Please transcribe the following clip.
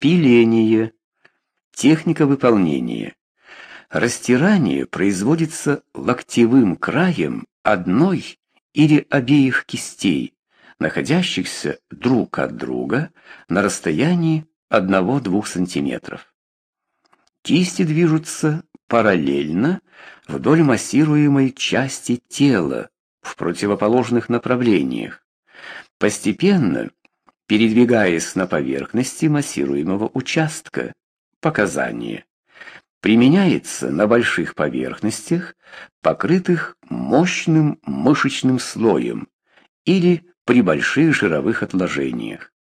Пиление. Техника выполнения. Растирание производится локтевым краем одной или обеих кистей, находящихся друг от друга на расстоянии 1-2 см. Кисти движутся параллельно вдоль массируемой части тела в противоположных направлениях, постепенно передвигаясь на поверхности массируемого участка. Показания. Применяется на больших поверхностях, покрытых мощным мышечным слоем или при больших жировых отложениях.